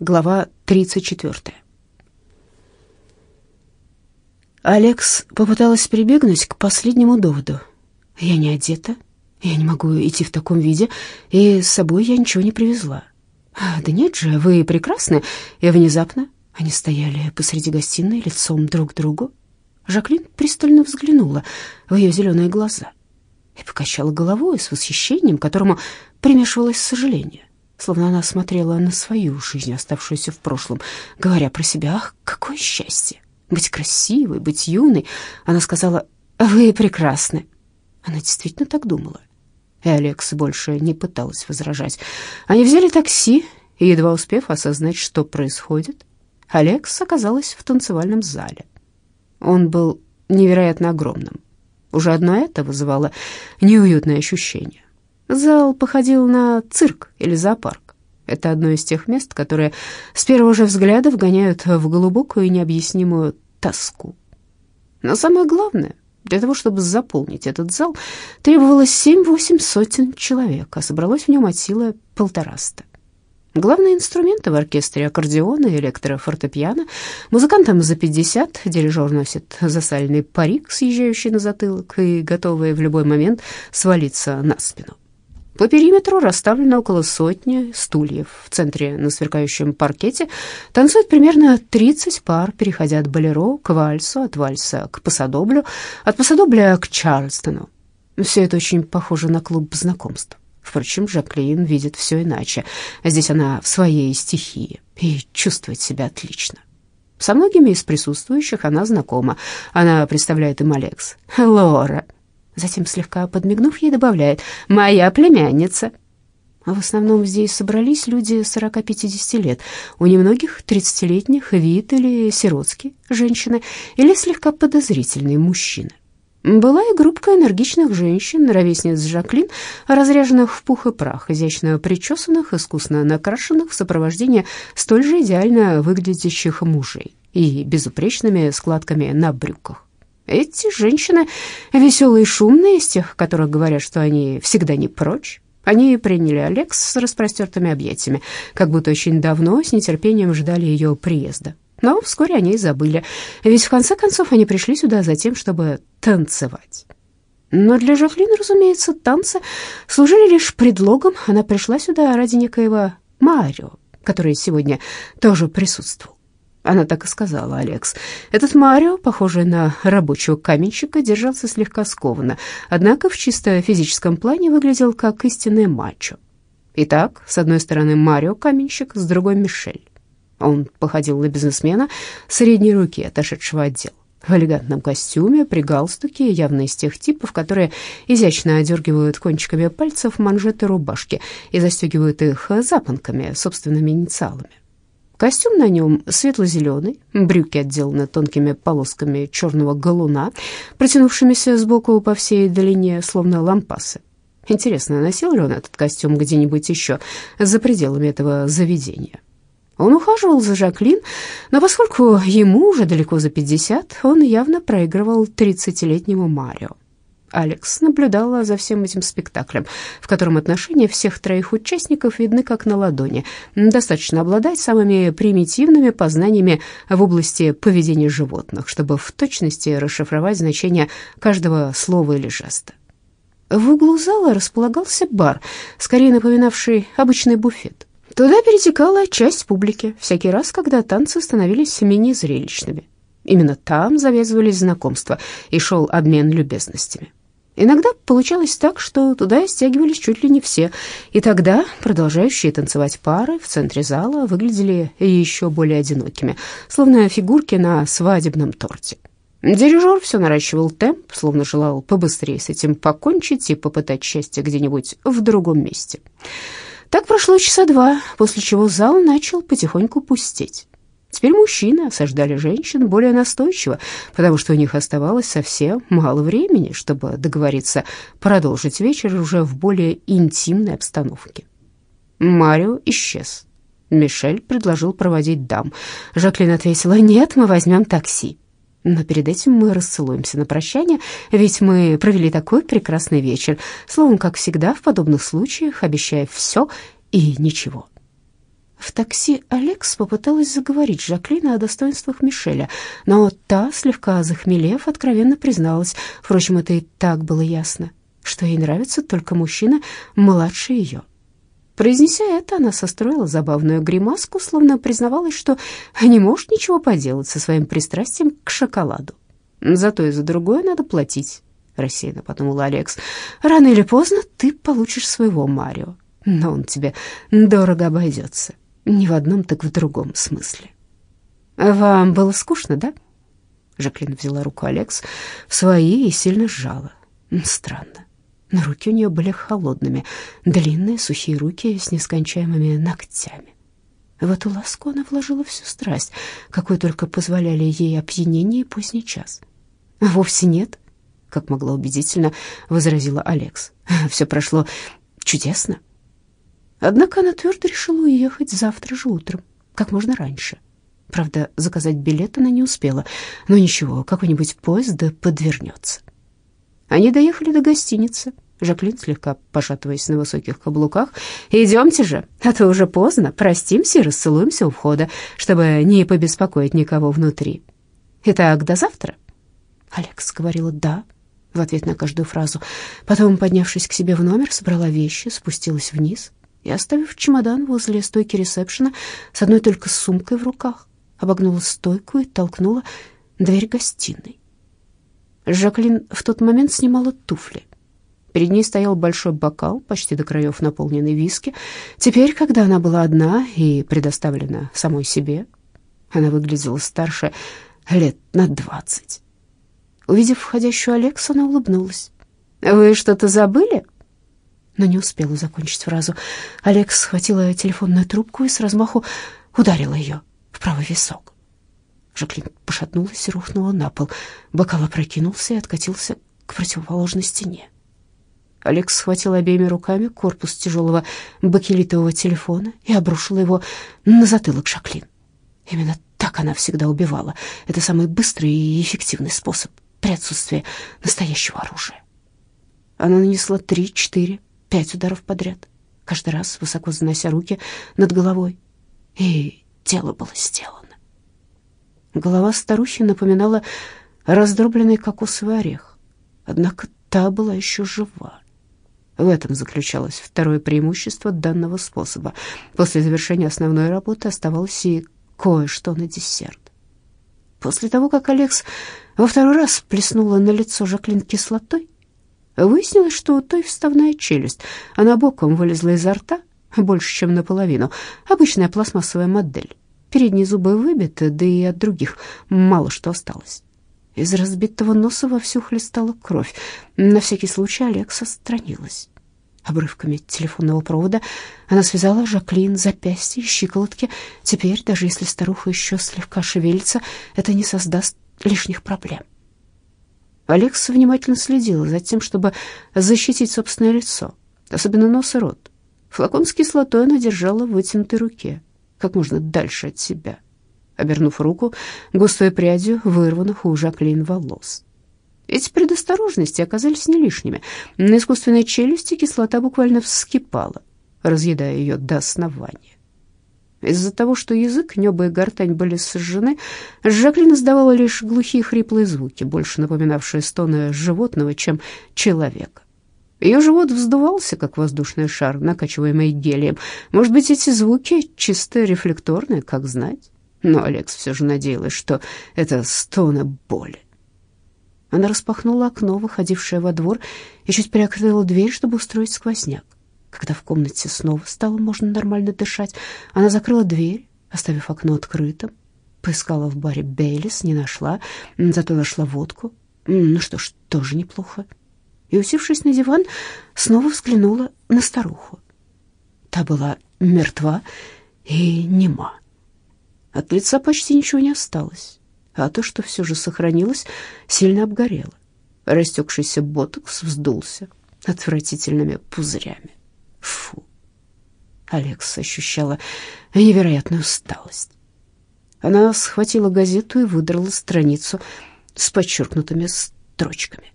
Глава 34. Алекс попыталась прибегнуть к последнему доводу. «Я не одета, я не могу идти в таком виде, и с собой я ничего не привезла». «А, «Да нет же, вы прекрасны!» И внезапно они стояли посреди гостиной лицом друг к другу. Жаклин пристально взглянула в ее зеленые глаза и покачала головой с восхищением, которому примешивалось сожаление словно она смотрела на свою жизнь, оставшуюся в прошлом, говоря про себя, ах, какое счастье, быть красивой, быть юной. Она сказала, вы прекрасны. Она действительно так думала. И Алекс больше не пыталась возражать. Они взяли такси, и, едва успев осознать, что происходит, Алекс оказалась в танцевальном зале. Он был невероятно огромным. Уже одно это вызывало неуютное ощущение. Зал походил на цирк или зоопарк. Это одно из тех мест, которые с первого же взгляда вгоняют в глубокую и необъяснимую тоску. Но самое главное, для того, чтобы заполнить этот зал, требовалось семь-восемь сотен человек, а собралось в нем от силы полтораста. Главные инструменты в оркестре — аккордеон и электрофортепиано. Музыкантам за 50, дирижер носит засальный парик, съезжающий на затылок и готовый в любой момент свалиться на спину. По периметру расставлено около сотни стульев. В центре на сверкающем паркете танцуют примерно 30 пар, переходя от болеро к вальсу, от вальса к пасадоблю, от пасадобля к Чарльстону. Все это очень похоже на клуб знакомств. Впрочем, Жаклин видит все иначе. Здесь она в своей стихии и чувствует себя отлично. Со многими из присутствующих она знакома. Она представляет им Алекс. «Лора», Затем, слегка подмигнув ей, добавляет «Моя племянница». В основном здесь собрались люди 40-50 лет. У немногих 30-летних вид или сиротские женщины, или слегка подозрительные мужчины. Была и группка энергичных женщин, ровесниц Жаклин, разряженных в пух и прах, изящно причесанных, искусно накрашенных в сопровождении столь же идеально выглядящих мужей и безупречными складками на брюках. Эти женщины веселые и шумные, из тех, которых говорят, что они всегда не прочь. Они приняли Алекс с распростертыми объятиями, как будто очень давно с нетерпением ждали ее приезда. Но вскоре они и забыли, ведь в конце концов они пришли сюда за тем, чтобы танцевать. Но для Жаклин, разумеется, танцы служили лишь предлогом. Она пришла сюда ради некоего Марио, который сегодня тоже присутствовал. Она так и сказала, Алекс. Этот Марио, похожий на рабочего каменщика, держался слегка скованно, однако в чисто физическом плане выглядел как истинный мачо. Итак, с одной стороны Марио каменщик, с другой Мишель. Он походил на бизнесмена средней руки, отошедшего от дел. В элегантном костюме, при галстуке, явно из тех типов, которые изящно одергивают кончиками пальцев манжеты рубашки и застегивают их запонками, собственными инициалами. Костюм на нем светло-зеленый, брюки отделаны тонкими полосками черного галуна, протянувшимися сбоку по всей длине, словно лампасы. Интересно, носил ли он этот костюм где-нибудь еще за пределами этого заведения? Он ухаживал за Жаклин, но поскольку ему уже далеко за пятьдесят, он явно проигрывал тридцатилетнему Марио. Алекс наблюдала за всем этим спектаклем, в котором отношения всех троих участников видны как на ладони. Достаточно обладать самыми примитивными познаниями в области поведения животных, чтобы в точности расшифровать значение каждого слова или жеста. В углу зала располагался бар, скорее напоминавший обычный буфет. Туда перетекала часть публики, всякий раз, когда танцы становились менее зрелищными. Именно там завязывались знакомства и шел обмен любезностями. Иногда получалось так, что туда стягивались чуть ли не все, и тогда продолжающие танцевать пары в центре зала выглядели еще более одинокими, словно фигурки на свадебном торте. Дирижер все наращивал темп, словно желал побыстрее с этим покончить и попытать счастье где-нибудь в другом месте. Так прошло часа два, после чего зал начал потихоньку пустеть. Теперь мужчины осаждали женщин более настойчиво, потому что у них оставалось совсем мало времени, чтобы договориться продолжить вечер уже в более интимной обстановке. Марио исчез. Мишель предложил проводить дам. Жаклин ответила, «Нет, мы возьмем такси». Но перед этим мы расцелуемся на прощание, ведь мы провели такой прекрасный вечер, словом, как всегда в подобных случаях, обещая все и ничего. В такси Алекс попыталась заговорить Жаклина о достоинствах Мишеля, но та, слегка захмелев, откровенно призналась, впрочем, это и так было ясно, что ей нравится только мужчина младше ее. Произнеся это, она состроила забавную гримаску, словно признавалась, что не может ничего поделать со своим пристрастием к шоколаду. Зато и за другое надо платить, рассеянно подумала Алекс. Рано или поздно ты получишь своего Марио, но он тебе дорого обойдется. Не в одном, так в другом смысле. «Вам было скучно, да?» Жаклин взяла руку Алекс в свои и сильно сжала. Странно. Но руки у нее были холодными, длинные, сухие руки с нескончаемыми ногтями. В эту ласку она вложила всю страсть, какой только позволяли ей опьянение и поздний час. «Вовсе нет», — как могла убедительно возразила Алекс. «Все прошло чудесно. Однако она твердо решила уехать завтра же утром, как можно раньше. Правда, заказать билет она не успела, но ничего, какой-нибудь поезд да подвернется. Они доехали до гостиницы. Жаклин, слегка пошатываясь на высоких каблуках, «Идемте же, а то уже поздно. Простимся и расцелуемся у входа, чтобы не побеспокоить никого внутри. Итак, до завтра?» Алекс говорила «да» в ответ на каждую фразу. Потом, поднявшись к себе в номер, собрала вещи, спустилась вниз — и, оставив чемодан возле стойки ресепшена с одной только сумкой в руках, обогнула стойку и толкнула дверь гостиной. Жаклин в тот момент снимала туфли. Перед ней стоял большой бокал, почти до краев наполненный виски. Теперь, когда она была одна и предоставлена самой себе, она выглядела старше лет на двадцать. Увидев входящую Алекс, она улыбнулась. «Вы что-то забыли?» Но не успела закончить фразу. Алекс схватила телефонную трубку и с размаху ударила ее в правый висок. Жаклин пошатнулась и рухнула на пол. Бокал опрокинулся и откатился к противоположной стене. Алекс схватил обеими руками корпус тяжелого бакелитового телефона и обрушила его на затылок Жаклин. Именно так она всегда убивала. Это самый быстрый и эффективный способ при отсутствии настоящего оружия. Она нанесла три-четыре пять ударов подряд, каждый раз высоко занося руки над головой. И дело было сделано. Голова старухи напоминала раздробленный кокосовый орех, однако та была еще жива. В этом заключалось второе преимущество данного способа. После завершения основной работы оставалось и кое-что на десерт. После того, как Алекс во второй раз плеснула на лицо Жаклин кислотой, Выяснилось, что у той вставная челюсть. Она боком вылезла изо рта, больше, чем наполовину. Обычная пластмассовая модель. Передние зубы выбиты, да и от других мало что осталось. Из разбитого носа вовсю хлестала кровь. На всякий случай Алекса отстранилась. Обрывками телефонного провода она связала Жаклин запястья и щиколотки. Теперь, даже если старуха еще слегка шевелится, это не создаст лишних проблем. Алекс внимательно следила за тем, чтобы защитить собственное лицо, особенно нос и рот. Флакон с кислотой она держала в вытянутой руке, как можно дальше от себя, обернув руку густой прядью вырванных у Жаклин волос. Эти предосторожности оказались не лишними. На искусственной челюсти кислота буквально вскипала, разъедая ее до основания. Из-за того, что язык, небо и гортань были сожжены, Жаклин издавала лишь глухие хриплые звуки, больше напоминавшие стоны животного, чем человека. Ее живот вздувался, как воздушный шар, накачиваемый гелием. Может быть, эти звуки чисто рефлекторные, как знать. Но Алекс все же надеялась, что это стоны боли. Она распахнула окно, выходившее во двор, и чуть приоткрыла дверь, чтобы устроить сквозняк. Когда в комнате снова стало можно нормально дышать, она закрыла дверь, оставив окно открытым. Поискала в баре Бейлис, не нашла, зато нашла водку. Ну что ж, тоже неплохо. И, усевшись на диван, снова взглянула на старуху. Та была мертва и нема. От лица почти ничего не осталось, а то, что все же сохранилось, сильно обгорело. Растекшийся ботокс вздулся отвратительными пузырями. Фу. Алекс ощущала невероятную усталость. Она схватила газету и выдрала страницу с подчеркнутыми строчками.